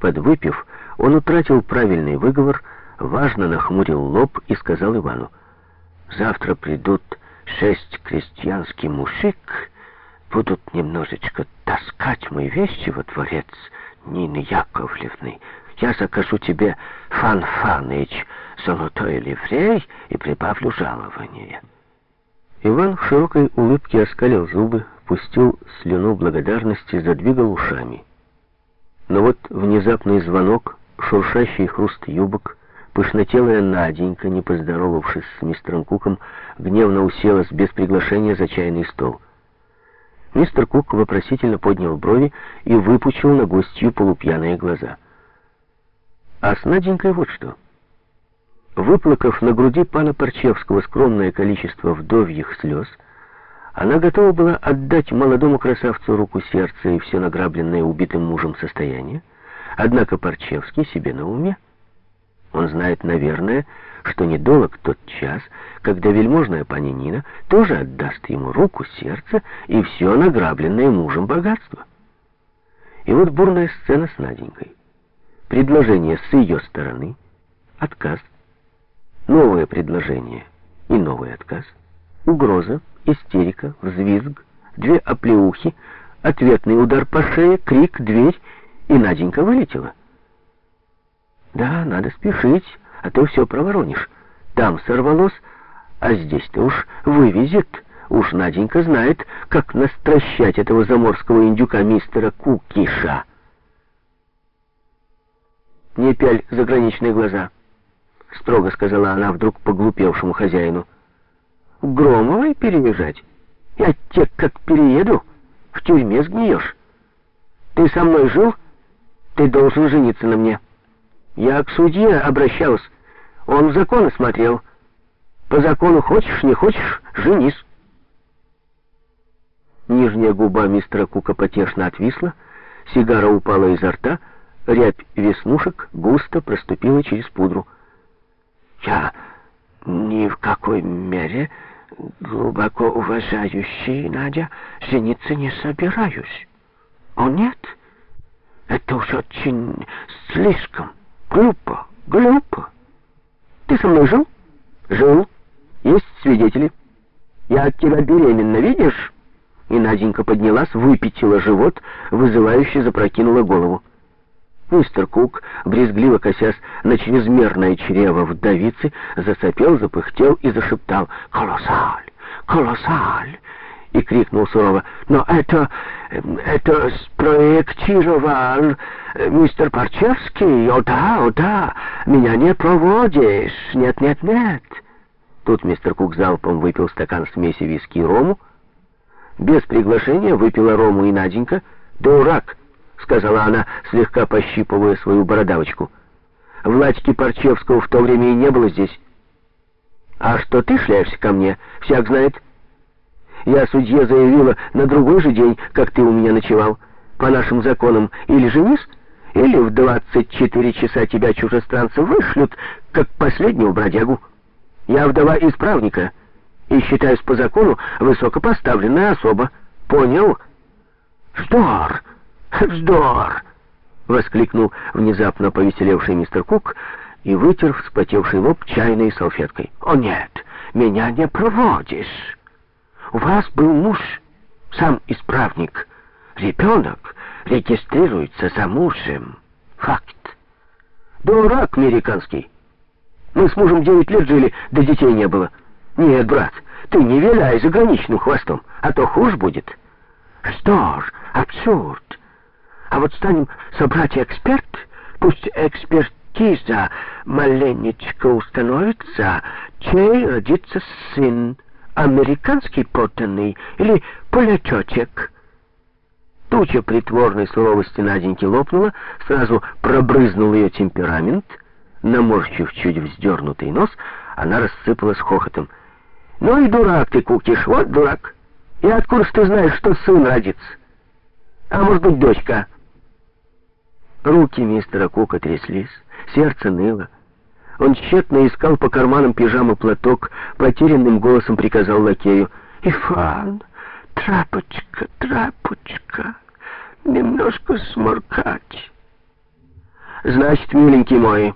Подвыпив, он утратил правильный выговор, важно нахмурил лоб и сказал Ивану, «Завтра придут шесть крестьянский мужик, будут немножечко таскать мои вещи во дворец Нины Яковлевны. Я закажу тебе Фан-Фаныч золотой ливрей и прибавлю жалование». Иван в широкой улыбке оскалил зубы, пустил слюну благодарности, задвигал ушами. Но вот внезапный звонок, шуршащий хруст юбок, пышнотелая Наденька, не поздоровавшись с мистером Куком, гневно уселась без приглашения за чайный стол. Мистер Кук вопросительно поднял брови и выпучил на гостью полупьяные глаза. А с Наденькой вот что — Выплакав на груди пана Парчевского скромное количество вдовьих слез, она готова была отдать молодому красавцу руку сердца и все награбленное убитым мужем состояние, однако Парчевский себе на уме. Он знает, наверное, что недолг тот час, когда вельможная пани Нина тоже отдаст ему руку, сердце и все награбленное мужем богатство. И вот бурная сцена с Наденькой. Предложение с ее стороны, отказ — Новое предложение и новый отказ. Угроза, истерика, взвизг, две оплеухи, ответный удар по шее, крик, дверь, и Наденька вылетела. Да, надо спешить, а то все проворонишь. Там сорвалось, а здесь-то уж вывезет. Уж Наденька знает, как настращать этого заморского индюка мистера Кукиша. Не пяль заграничные глаза. — строго сказала она вдруг поглупевшему хозяину. «Громовой переезжать? Я те как перееду, в тюрьме сгниешь. Ты со мной жил? Ты должен жениться на мне. Я к судье обращалась, он законы смотрел. По закону хочешь, не хочешь, женись». Нижняя губа мистера Кука потешно отвисла, сигара упала изо рта, рябь веснушек густо проступила через пудру. Я ни в какой мере, глубоко уважающий Надя, жениться не собираюсь. О нет, это уж очень слишком глупо, глупо. Ты со мной жил? Жил. Есть свидетели. Я от тебя беременна, видишь? И Наденька поднялась, выпятила живот, вызывающе запрокинула голову. Мистер Кук, брезгливо косясь на чрезмерное чрево вдовицы, засопел, запыхтел и зашептал «Колоссаль! Колоссаль!» и крикнул сурово «Но это... это спроектировал мистер Парчевский! О да, о да! Меня не проводишь! Нет, нет, нет!» Тут мистер Кук залпом выпил стакан смеси виски и рому. Без приглашения выпила рому и Наденька. «Дурак!» — сказала она, слегка пощипывая свою бородавочку. «Владьки Парчевского в то время и не было здесь. А что ты шляешься ко мне, всяк знает. Я судье заявила на другой же день, как ты у меня ночевал. По нашим законам или женись, или в 24 часа тебя чужестранцы вышлют, как последнего бродягу. Я вдова исправника и считаюсь по закону высокопоставленная особа. Понял? Здор! «Вздор!» — воскликнул внезапно повеселевший мистер Кук и вытер вспотевший лоб чайной салфеткой. «О нет, меня не проводишь! У вас был муж, сам исправник. Ребенок регистрируется за мужем. Факт. Дурак американский. Мы с мужем девять лет жили, да детей не было. Нет, брат, ты не виляй заграничным хвостом, а то хуже будет. Что ж, абсурд. А вот станем собрать-эксперт, пусть экспертиза маленечко установится, чей родится сын, американский подданный или полячочек. Туча притворной суровости Наденьки лопнула, сразу пробрызнул ее темперамент, наморщив чуть вздернутый нос, она рассыпалась хохотом. «Ну и дурак ты, Кукиш, вот дурак! И откуда ж ты знаешь, что сын родится? А может быть, дочка?» Руки мистера Кука тряслись, сердце ныло. Он тщетно искал по карманам пижамы платок, потерянным голосом приказал лакею. «Иван, трапочка, трапочка, немножко сморкать». Значит, миленький мой,